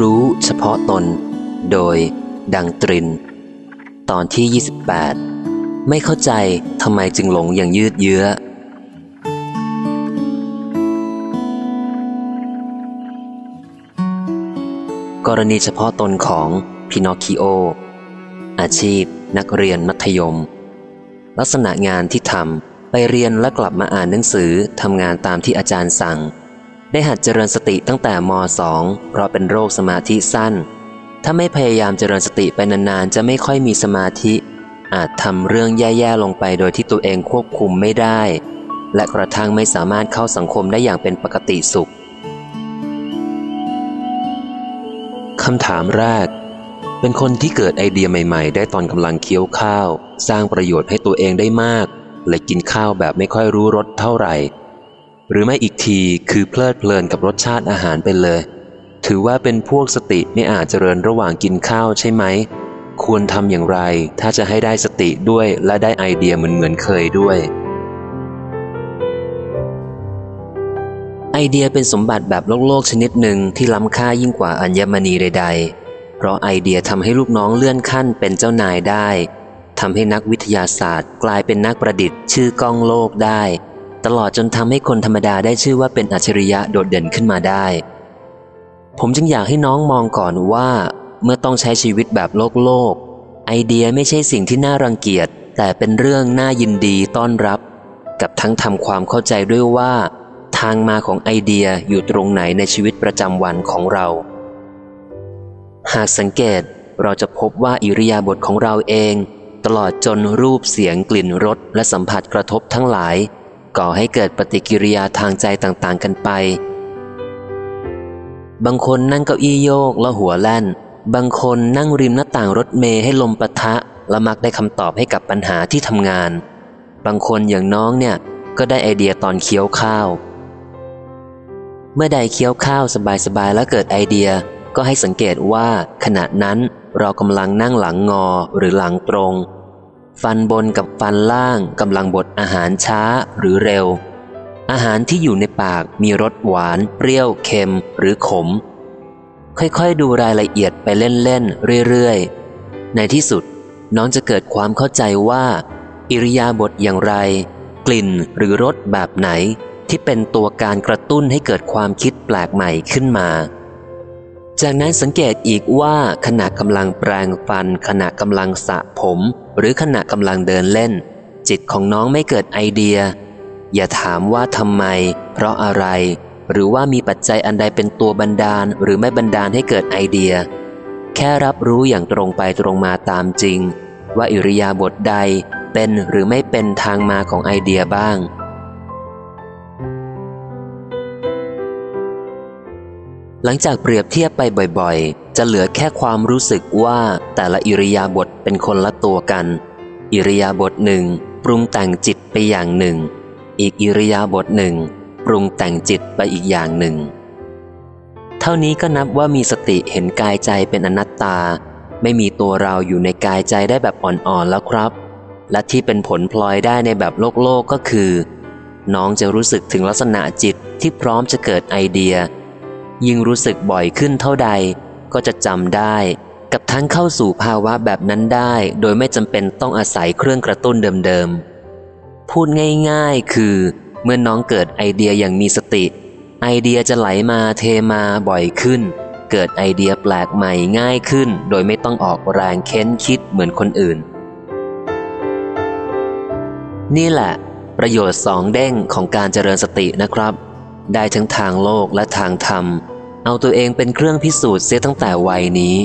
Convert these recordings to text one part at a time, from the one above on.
รู้เฉพาะตน โดย ดังตริน ตอนที่ 28 ไม่เข้าใจทำไมจึงหลงอย่างยืดเยื้อ กรณีเฉพาะตนของพินอคคิโอ อาชีพ นักเรียนมัธยม ลักษณะงานที่ทำไปเรียนและกลับมาอ่านหนังสือทำงานตามที่อาจารย์สั่ง ได้หัดเจริญสติตั้งแต่ม .2 เพราะเป็นโรคสมาธิสั้น ถ้าไม่พยายามเจริญสติไปนานๆ จะไม่ค่อยมีสมาธิ อาจทำเรื่องแย่ๆลงไปโดยที่ตัวเองควบคุมไม่ได้ และกระทั่งไม่สามารถเข้าสังคมได้อย่างเป็นปกติสุขคำถามแรก เป็นคนที่เกิดไอเดียใหม่ ๆ ได้ตอนกำลังเคี้ยวข้าว สร้างประโยชน์ให้ตัวเองได้มากเลยกินข้าวแบบไม่ค่อยรู้รสเท่าไหร่ หรือไม่อีกทีคือเพลิดเพลินกับรสชาติอาหารไปเลย ถือว่าเป็นพวกสติไม่อาจเจริญระหว่างกินข้าวใช่ไหม ควรทำอย่างไรถ้าจะให้ได้สติด้วยและได้ไอเดียเหมือนเหมือนเคยด้วย ไอเดียเป็นสมบัติแบบโลกโลกชนิดหนึ่งที่ล้ำค่ายิ่งกว่าอัญมณีใด ๆ เพราะไอเดียทำให้ลูกน้องเลื่อนขั้นเป็นเจ้านายได้ทำให้นักวิทยาศาสตร์ กลายเป็นนักประดิษฐ์ชื่อก้องโลกได้ ตลอดจนทำให้คนธรรมดาได้ชื่อว่าเป็นอัจฉริยะโดดเด่นขึ้นมาได้ ผมจึงอยากให้น้องมองก่อนว่า เมื่อต้องใช้ชีวิตแบบโลกโลก ไอเดียไม่ใช่สิ่งที่น่ารังเกียจ แต่เป็นเรื่องน่ายินดีต้อนรับ กับทั้งทำความเข้าใจด้วยว่า ทางมาของไอเดียอยู่ตรงไหนในชีวิตประจำวันของเรา หากสังเกตเราจะพบว่าอิริยาบถของเราเอง ตลอดจนรูปเสียงกลิ่นรสและสัมผัสกระทบทั้งหลาย ก่อให้เกิดปฏิกิริยาทางใจต่างๆกันไป บางคนนั่งเก้าอี้โยกแล้วหัวแล่น บางคนนั่งริมหน้าต่างรถเมย์ให้ลมปะทะและมักได้คำตอบให้กับปัญหาที่ทำงาน บางคนอย่างน้องเนี่ยก็ได้ไอเดียตอนเคี้ยวข้าว เมื่อใดเคี้ยวข้าวสบายๆแล้วเกิดไอเดียก็ให้สังเกตว่าขณะนั้นเรากำลังนั่งหลังงอหรือหลังตรง ฟันบนกับฟันล่างกำลังบดอาหารช้าหรือเร็ว อาหารที่อยู่ในปากมีรสหวาน เปรี้ยว เค็ม หรือขม ค่อยๆ ดูรายละเอียดไปเล่นๆ เรื่อยๆ ในที่สุดน้องจะเกิดความเข้าใจว่า อิริยาบถอย่างไร กลิ่นหรือรสแบบไหนที่เป็นตัวการกระตุ้นให้เกิดความคิดแปลกใหม่ขึ้นมา จากนั้นสังเกตอีกว่าขณะกำลังแปรงฟัน ขณะกำลังสระผม หรือขณะกำลังเดินเล่น จิตของน้องไม่เกิดไอเดีย อย่าถามว่าทำไม เพราะอะไร หรือว่ามีปัจจัยอันใดเป็นตัวบันดาล หรือไม่บันดาลให้เกิดไอเดีย แค่รับรู้อย่างตรงไปตรงมาตามจริง ว่าอิริยาบถใดเป็นหรือไม่เป็นทางมาของไอเดียบ้าง หลังจากเปรียบเทียบไปบ่อยๆ จะเหลือแค่ความรู้สึกว่าแต่ละอิริยาบถเป็นคนละตัวกัน อิริยาบถหนึ่งปรุงแต่งจิตไปอย่างหนึ่ง อีกอิริยาบถหนึ่งปรุงแต่งจิตไปอีกอย่างหนึ่ง เท่านี้ก็นับว่ามีสติเห็นกายใจเป็นอนัตตา ไม่มีตัวเราอยู่ในกายใจได้แบบอ่อนๆแล้วครับ และที่เป็นผลพลอยได้ในแบบโลกโลกก็คือ น้องจะรู้สึกถึงลักษณะจิตที่พร้อมจะเกิดไอเดีย ยิ่งรู้สึกบ่อยขึ้นเท่าใด ก็จะจำได้ กับทั้งเข้าสู่ภาวะแบบนั้นได้ โดยไม่จำเป็นต้องอาศัยเครื่องกระตุ้นเดิมๆ พูดง่ายๆ คือ เมื่อน้องเกิดไอเดียอย่างมีสติ ไอเดียจะไหลมาเทมาบ่อยขึ้น เกิดไอเดียแปลกใหม่ง่ายขึ้น โดยไม่ต้องออกแรงเค้นคิดเหมือนคนอื่น นี่แหละ ประโยชน์สองเด้งของการเจริญสตินะครับ ได้ทั้งทางโลกและทางธรรม เอาตัวเองเป็นเครื่องพิสูจน์เสียตั้งแต่วัยนี้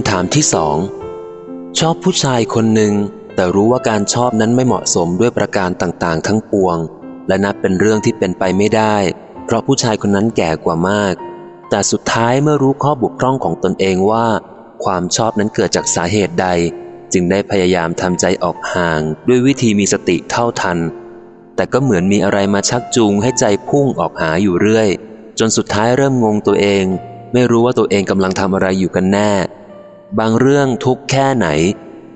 ำถามที่สองชอบผู้ชายคนหนึ่ง แต่รู้ว่าการชอบนั้นไม่เหมาะสมด้วยประการต่างๆ ทั้งปวง และนับเป็นเรื่องที่เป็นไปไม่ได้ เพราะผู้ชายคนนั้นแก่กว่ามาก แต่สุดท้ายเมื่อรู้ข้อบกพร่องของตนเองว่า ความชอบนั้นเกิดจากสาเหตุใด จึงได้พยายามทำใจออกห่าง ด้วยวิธีมีสติเท่าทัน แต่ก็เหมือนมีอะไรมาชักจูงให้ใจพุ่งออกหาอยู่เรื่อย จนสุดท้ายเริ่มงงตัวเอง ไม่รู้ว่าตัวเองกำลังทำอะไรอยู่กันแน่ บางเรื่องทุกแค่ไหน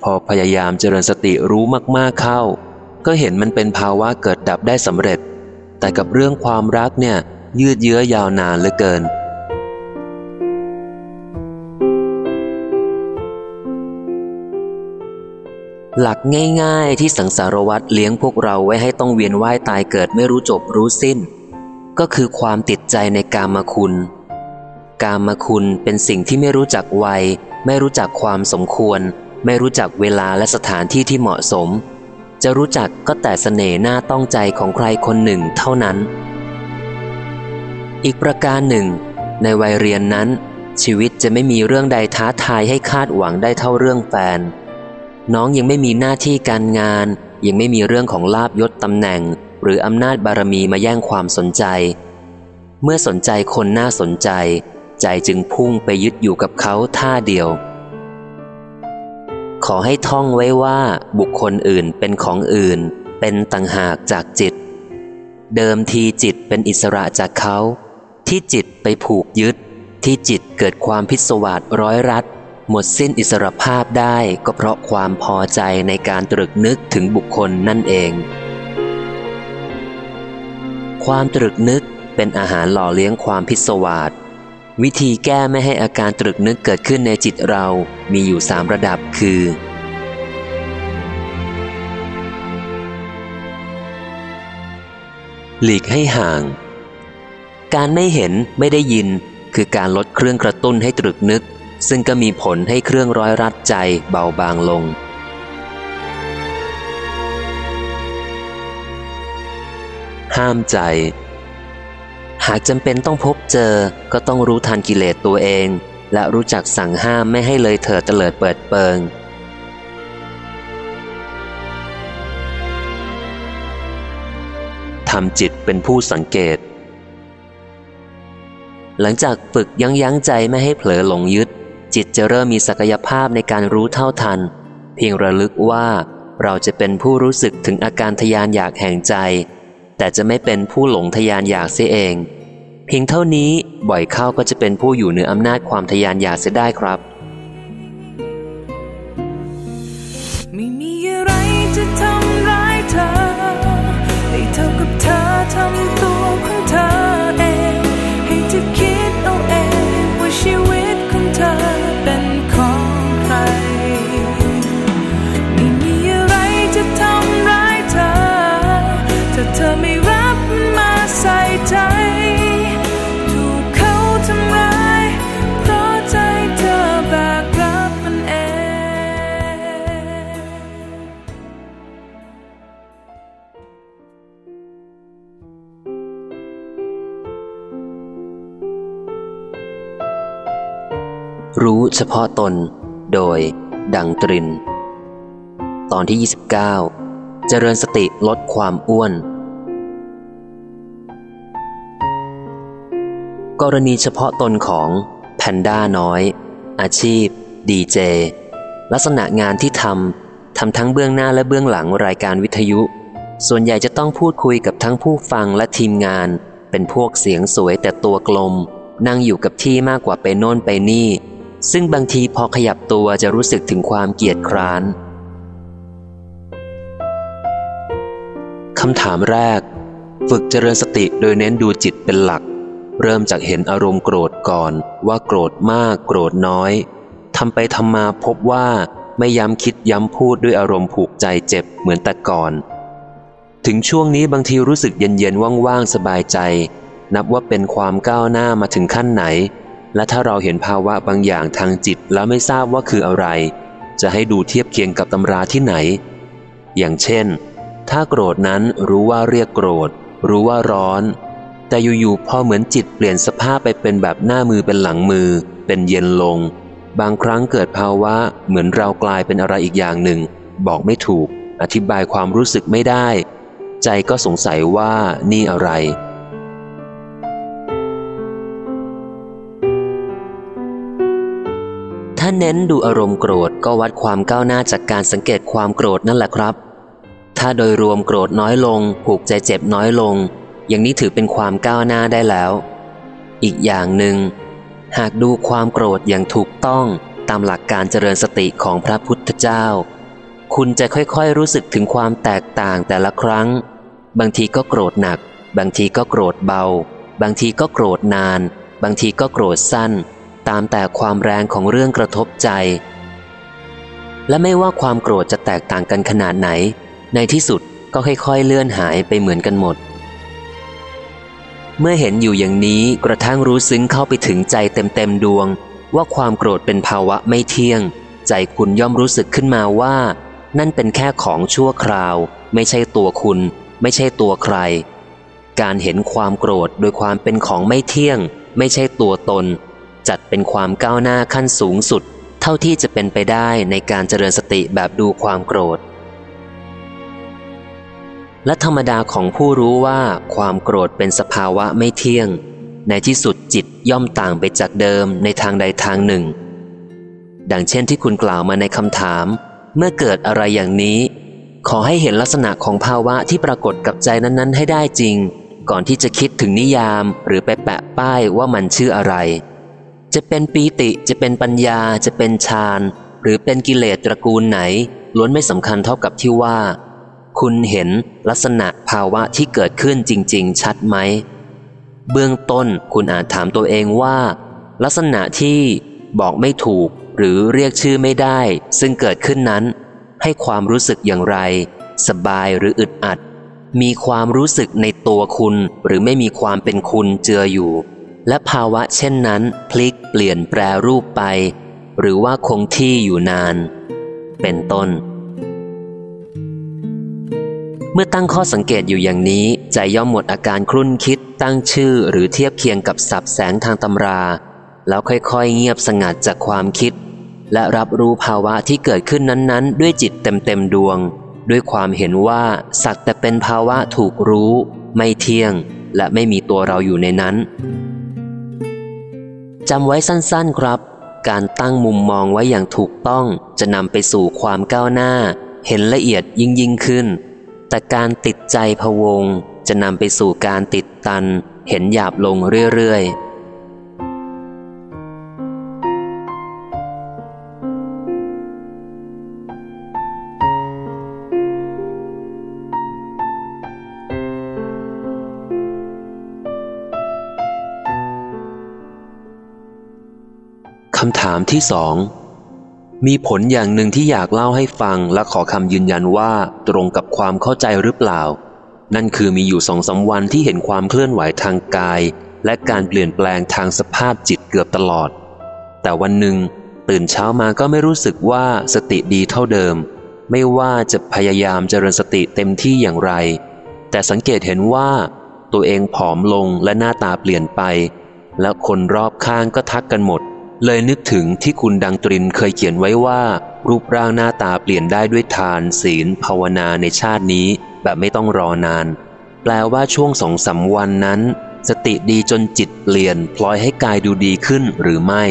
พอพยายามเจริญสติรู้มากๆเข้า ก็เห็นมันเป็นภาวะเกิดดับได้สำเร็จ แต่กับเรื่องความรักเนี่ย ยืดเยื้อยาวนานเหลือเกิน หลักง่ายๆที่สังสารวัตรเลี้ยงพวกเราไว้ให้ต้องเวียนว่ายตายเกิดไม่รู้จบรู้สิ้น ก็คือความติดใจในกามคุณ กามคุณเป็นสิ่งที่ไม่รู้จักวัย ไม่รู้จักความสมควร ไม่รู้จักเวลาและสถานที่ที่เหมาะสม จะรู้จักก็แต่เสน่ห์หน้าต้องใจของใครคนหนึ่งเท่านั้น อีกประการหนึ่ง ในวัยเรียนนั้น ชีวิตจะไม่มีเรื่องใดท้าทายให้คาดหวังได้เท่าเรื่องแฟน น้องยังไม่มีหน้าที่การงาน ยังไม่มีเรื่องของลาบยศตำแหน่ง หรืออำนาจบารมีมาแย่งความสนใจ เมื่อสนใจคนน่าสนใจ ใจจึงพุ่งไปยึดอยู่กับเขาท่าเดียว ขอให้ท่องไว้ว่าบุคคลอื่นเป็นของอื่น เป็นต่างหากจากจิต เดิมทีจิตเป็นอิสระจากเขา ที่จิตไปผูกยึด ที่จิตเกิดความพิศวาสร้อยรัดหมดสิ้นอิสรภาพได้ก็เพราะความพอใจในการตรึกนึกถึงบุคคลนั่นเอง ความตรึกนึกเป็นอาหารหล่อเลี้ยงความพิศวาส วิธีแก้ไม่ให้อาการตรึกนึกเกิดขึ้นในจิตเรามีอยู่สามระดับคือ หลีกให้ห่าง การไม่เห็นไม่ได้ยินคือการลดเครื่องกระตุ้นให้ตรึกนึก ซึ่งก็มีผลให้เครื่องร้อยรัดใจเบาบางลง ห้ามใจ หากจำเป็นต้องพบเจอก็ต้องรู้ทันกิเลสตัวเอง และรู้จักสั่งห้ามไม่ให้เลยเถิดเตลิดเปิดเปิง ทำจิตเป็นผู้สังเกต หลังจากฝึกยั้งยั้งใจไม่ให้เผลอหลงยึด จิตจะเริ่มมีศักยภาพในการรู้เท่าทัน เพียงระลึกว่าเราจะเป็นผู้รู้สึกถึงอาการทยานอยากแห่งใจ แต่จะไม่เป็นผู้หลงทยานอยากเสียเอง เพียงเท่านี้บ่อยเข้าก็จะเป็นผู้อยู่เหนืออำนาจความทยานอยากเสียได้ครับไม่มีอะไรจะทำร้ายเธอให้เท่ากับเธอทำ รู้เฉพาะตน โดย ดังตริน ตอนที่ 29 เจริญสติลดความอ้วน กรณีเฉพาะตนของแพนด้าน้อย อาชีพ ดีเจ ลักษณะงานที่ทำทำทั้งเบื้องหน้าและเบื้องหลังรายการวิทยุ ส่วนใหญ่จะต้องพูดคุยกับทั้งผู้ฟังและทีมงาน เป็นพวกเสียงสวยแต่ตัวกลมนั่งอยู่กับที่มากกว่าไปโน่นไปนี่ ซึ่งบางทีพอขยับตัวจะรู้สึกถึงความเกียจคร้านคำถามแรก ฝึกเจริญสติโดยเน้นดูจิตเป็นหลัก เริ่มจากเห็นอารมณ์โกรธก่อนว่าโกรธมากโกรธน้อยทำไปทำมาพบว่าไม่ย้ำคิดย้ำพูดด้วยอารมณ์ผูกใจเจ็บเหมือนแต่ก่อน ถึงช่วงนี้บางทีรู้สึกเย็นๆว่างๆสบายใจ นับว่าเป็นความก้าวหน้ามาถึงขั้นไหน และถ้าเราเห็นภาวะบางอย่างทางจิตแล้วไม่ทราบว่าคืออะไร จะให้ดูเทียบเคียงกับตำราที่ไหน อย่างเช่น ถ้าโกรธนั้นรู้ว่าเรียกโกรธ รู้ว่าร้อน แต่อยู่ๆพอเหมือนจิตเปลี่ยนสภาพไปเป็นแบบหน้ามือเป็นหลังมือ เป็นเย็นลง บางครั้งเกิดภาวะเหมือนเรากลายเป็นอะไรอีกอย่างหนึ่ง บอกไม่ถูก อธิบายความรู้สึกไม่ได้ ใจก็สงสัยว่านี่อะไร เน้นดูอารมณ์โกรธก็วัดความก้าวหน้าจากการสังเกตความโกรธนั่นแหละครับ ถ้าโดยรวมโกรธน้อยลงผูกใจเจ็บน้อยลง อย่างนี้ถือเป็นความก้าวหน้าได้แล้ว อีกอย่างหนึ่ง หากดูความโกรธอย่างถูกต้องตามหลักการเจริญสติของพระพุทธเจ้า คุณจะค่อยๆรู้สึกถึงความแตกต่างแต่ละครั้ง บางทีก็โกรธหนัก บางทีก็โกรธเบา บางทีก็โกรธนาน บางทีก็โกรธสั้น ตามแต่ความแรงของเรื่องกระทบใจ และไม่ว่าความโกรธจะแตกต่างกันขนาดไหน ในที่สุดก็ค่อยๆเลื่อนหายไปเหมือนกันหมด เมื่อเห็นอยู่อย่างนี้กระทั่งรู้ซึ้งเข้าไปถึงใจเต็มๆดวง ว่าความโกรธเป็นภาวะไม่เที่ยง ใจคุณย่อมรู้สึกขึ้นมาว่า นั่นเป็นแค่ของชั่วคราว ไม่ใช่ตัวคุณ ไม่ใช่ตัวใคร การเห็นความโกรธโดยความเป็นของไม่เที่ยง ไม่ใช่ตัวตน จัดเป็นความก้าวหน้าขั้นสูงสุด เท่าที่จะเป็นไปได้ในการเจริญสติแบบดูความโกรธ และธรรมดาของผู้รู้ว่าความโกรธเป็นสภาวะไม่เที่ยง ในที่สุดจิตย่อมต่างไปจากเดิมในทางใดทางหนึ่ง ดังเช่นที่คุณกล่าวมาในคำถาม เมื่อเกิดอะไรอย่างนี้ ขอให้เห็นลักษณะของภาวะที่ปรากฏกับใจนั้น ๆ ให้ได้จริง ก่อนที่จะคิดถึงนิยามหรือไปแปะป้ายว่ามันชื่ออะไร จะเป็นปีติจะเป็นปัญญาจะเป็นฌานหรือเป็นกิเลสตระกูลไหน ล้วนไม่สำคัญเท่ากับที่ว่า คุณเห็นลักษณะภาวะที่เกิดขึ้นจริง ๆ ชัดไหม เบื้องต้นคุณอาจถามตัวเองว่า ลักษณะที่บอกไม่ถูกหรือเรียกชื่อไม่ได้ ซึ่งเกิดขึ้นนั้น ให้ความรู้สึกอย่างไร สบายหรืออึดอัด มีความรู้สึกในตัวคุณหรือไม่มีความเป็นคุณเจืออยู่ และภาวะเช่นนั้นพลิกเปลี่ยนแปรรูปไป หรือว่าคงที่อยู่นาน เป็นต้น เมื่อตั้งข้อสังเกตอยู่อย่างนี้ ใจย่อมหมดอาการครุ่นคิดตั้งชื่อหรือเทียบเคียงกับสับแสงทางตำรา แล้วค่อยๆ เงียบสงัดจากความคิด และรับรู้ภาวะที่เกิดขึ้นนั้นๆ ด้วยจิตเต็มๆดวง ด้วยความเห็นว่าสักแต่เป็นภาวะถูกรู้ ไม่เที่ยง และไม่มีตัวเราอยู่ในนั้น จำไว้สั้นๆครับ การตั้งมุมมองไว้อย่างถูกต้องจะนำไปสู่ความก้าวหน้า เห็นละเอียดยิ่งยิ่งขึ้น แต่การติดใจพะวง จะนำไปสู่การติดตัน เห็นหยาบลงเรื่อยๆ ถามที่สองมีผลอย่างหนึ่งที่อยากเล่าให้ฟังและขอคำยืนยันว่าตรงกับความเข้าใจหรือเปล่า นั่นคือมีอยู่สองสาวันที่เห็นความเคลื่อนไหวทางกาย และการเปลี่ยนแปลงทางสภาพจิตเกือบตลอด แต่วันหนึ่ง ตื่นเช้ามาก็ไม่รู้สึกว่าสติดีเท่าเดิม ไม่ว่าจะพยายามเจริญสติเต็มที่อย่างไร แต่สังเกตเห็นว่า ตัวเองผอมลงและหน้าตาเปลี่ยนไป และคนรอบข้างก็ทักกันหมด เลยนึกถึงที่คุณดังตรินเคยเขียนไว้ว่า รูปร่างหน้าตาเปลี่ยนได้ด้วยทานศีล ภาวนาในชาตินี้ แบบไม่ต้องรอนาน แปลว่าช่วงสองสาวันนั้น สติดีจนจิตเปลี่ยน พลอยให้กายดูดีขึ้นหรือไม่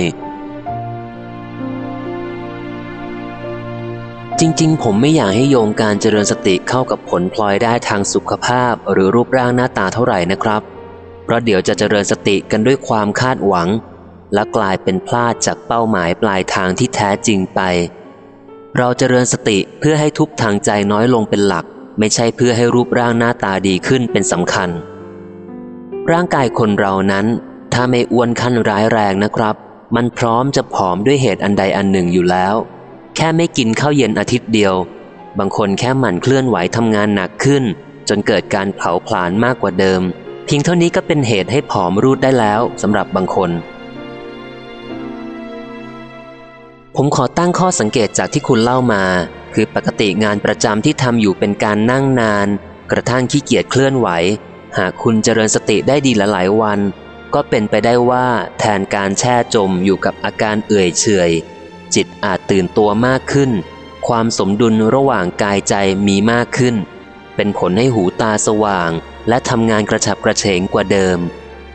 จริง ๆ ผมไม่อยากให้โยงการเจริญสติเข้ากับผลพลอยได้ทางสุขภาพ หรือรูปร่างหน้าตาเท่าไหร่นะครับ เพราะเดี๋ยวจะเจริญสติกันด้วยความคาดหวัง และกลายเป็นพลาดจากเป้าหมายปลายทางที่แท้จริงไป เราจเจริญสติเพื่อให้ทุกทางใจน้อยลงเป็นหลัก ไม่ใช่เพื่อให้รูปร่างหน้าตาดีขึ้นเป็นสำคัญ ร่างกายคนเรานั้น ถ้าไม่อ้วนขั้นร้ายแรงนะครับ มันพร้อมจะผอมด้วยเหตุอันใดอันหนึ่งอยู่แล้ว แค่ไม่กินข้าวเย็นอาทิตย์เดียว บางคนแค่หมั่นเคลื่อนไหวทำงานหนักขึ้น จนเกิดการเผาผลาญมากกว่าเดิม เพียงเท่านี้ก็เป็นเหตุให้ผอมรูดได้แล้วสำหรับบางคน ผมขอตั้งข้อสังเกตจากที่คุณเล่ามา คือปกติงานประจำที่ทำอยู่เป็นการนั่งนาน กระทั่งขี้เกียจเคลื่อนไหว หากคุณเจริญสติได้ดีหลายวัน ก็เป็นไปได้ว่าแทนการแช่จมอยู่กับอาการเอื่อยเฉยจิตอาจตื่นตัวมากขึ้น ความสมดุลระหว่างกายใจมีมากขึ้น เป็นผลให้หูตาสว่าง และทำงานกระฉับกระเฉงกว่าเดิม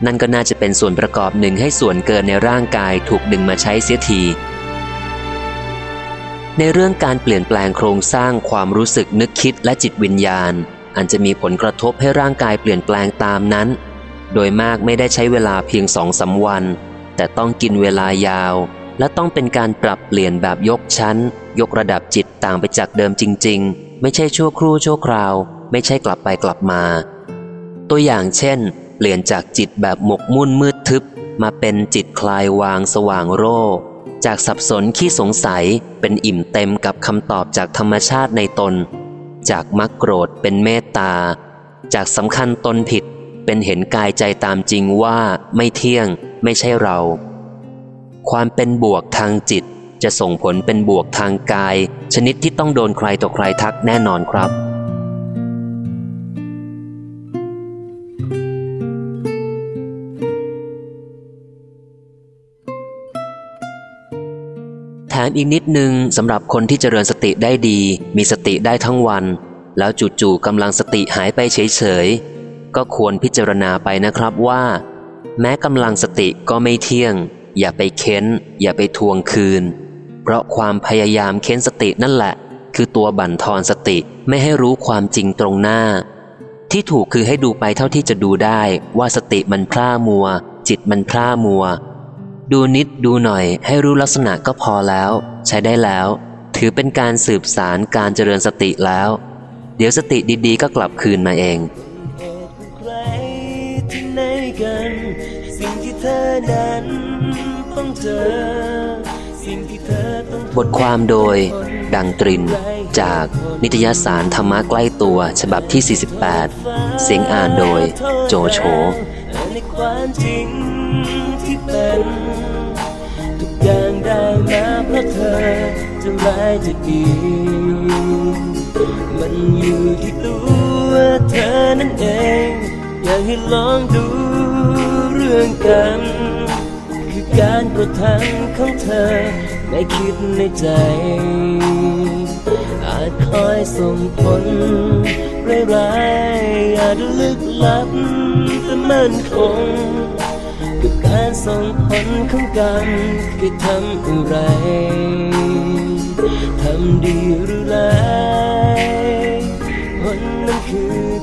นั่นก็น่าจะเป็นส่วนประกอบหนึ่งให้ส่วนเกินในร่างกายถูกดึงมาใช้เสียที ในเรื่องการเปลี่ยนแปลงโครงสร้างความรู้สึกนึกคิดและจิตวิญญาณ อันจะมีผลกระทบให้ร่างกายเปลี่ยนแปลงตามนั้น โดยมากไม่ได้ใช้เวลาเพียงสองสาวัน แต่ต้องกินเวลายาว และต้องเป็นการปรับเปลี่ยนแบบยกชั้น ยกระดับจิตต่างไปจากเดิมจริง ๆ ไม่ใช่ชั่วครู่ชั่วคราว ไม่ใช่กลับไปกลับมา ตัวอย่างเช่น เปลี่ยนจากจิตแบบหมกมุ่นมืดทึบ มาเป็นจิตคลายวางสว่างโร จากสับสนขี้สงสัยเป็นอิ่มเต็มกับคำตอบจากธรรมชาติในตน จากมักโกรธเป็นเมตตา จากสำคัญตนผิดเป็นเห็นกายใจตามจริงว่าไม่เที่ยงไม่ใช่เรา ความเป็นบวกทางจิตจะส่งผลเป็นบวกทางกาย ชนิดที่ต้องโดนใครต่อใครทักแน่นอนครับ แถมอีกนิดนึงสำหรับคนที่เจริญสติได้ดี มีสติได้ทั้งวัน แล้วจู่ๆกำลังสติหายไปเฉยๆ ก็ควรพิจารณาไปนะครับว่า แม้กำลังสติก็ไม่เที่ยง อย่าไปเค้น อย่าไปทวงคืน เพราะความพยายามเค้นสตินั่นแหละ คือตัวบั่นทอนสติไม่ให้รู้ความจริงตรงหน้า ที่ถูกคือให้ดูไปเท่าที่จะดูได้ว่าสติมันพร่ามัว จิตมันพร่ามัว ดูนิดดูหน่อยให้รู้ลักษณะก็พอแล้ว ใช้ได้แล้ว ถือเป็นการสืบสารการเจริญสติแล้ว เดี๋ยวสติดีๆ ก็กลับคืนมาเองเหตุของใครที่ไหนกันสิ่งที่เธอนั้นต้องเจอสิ่งที่เธอต้องทนบทความโดย ดังตริน จากนิตยสารธรรมะใกล้ตัวฉบับที่ 48 เสียงอ่านโดย โจโฉในความจริงที่เป็นทุก อย่างได้มาเพราะเธอจะร้ายจะดีมันอยู่ที่ตัวเธอนั่นเอง อยากให้ลองดูเรื่องกัน คือการกระทำของเธอไม่คิดในใจ อาจคอยส่งผลร้ายๆอาจลึกลับแต่มันคง การส่งผลของกันคือทำอะไร ทำดีหรือไรผลนั้นคือ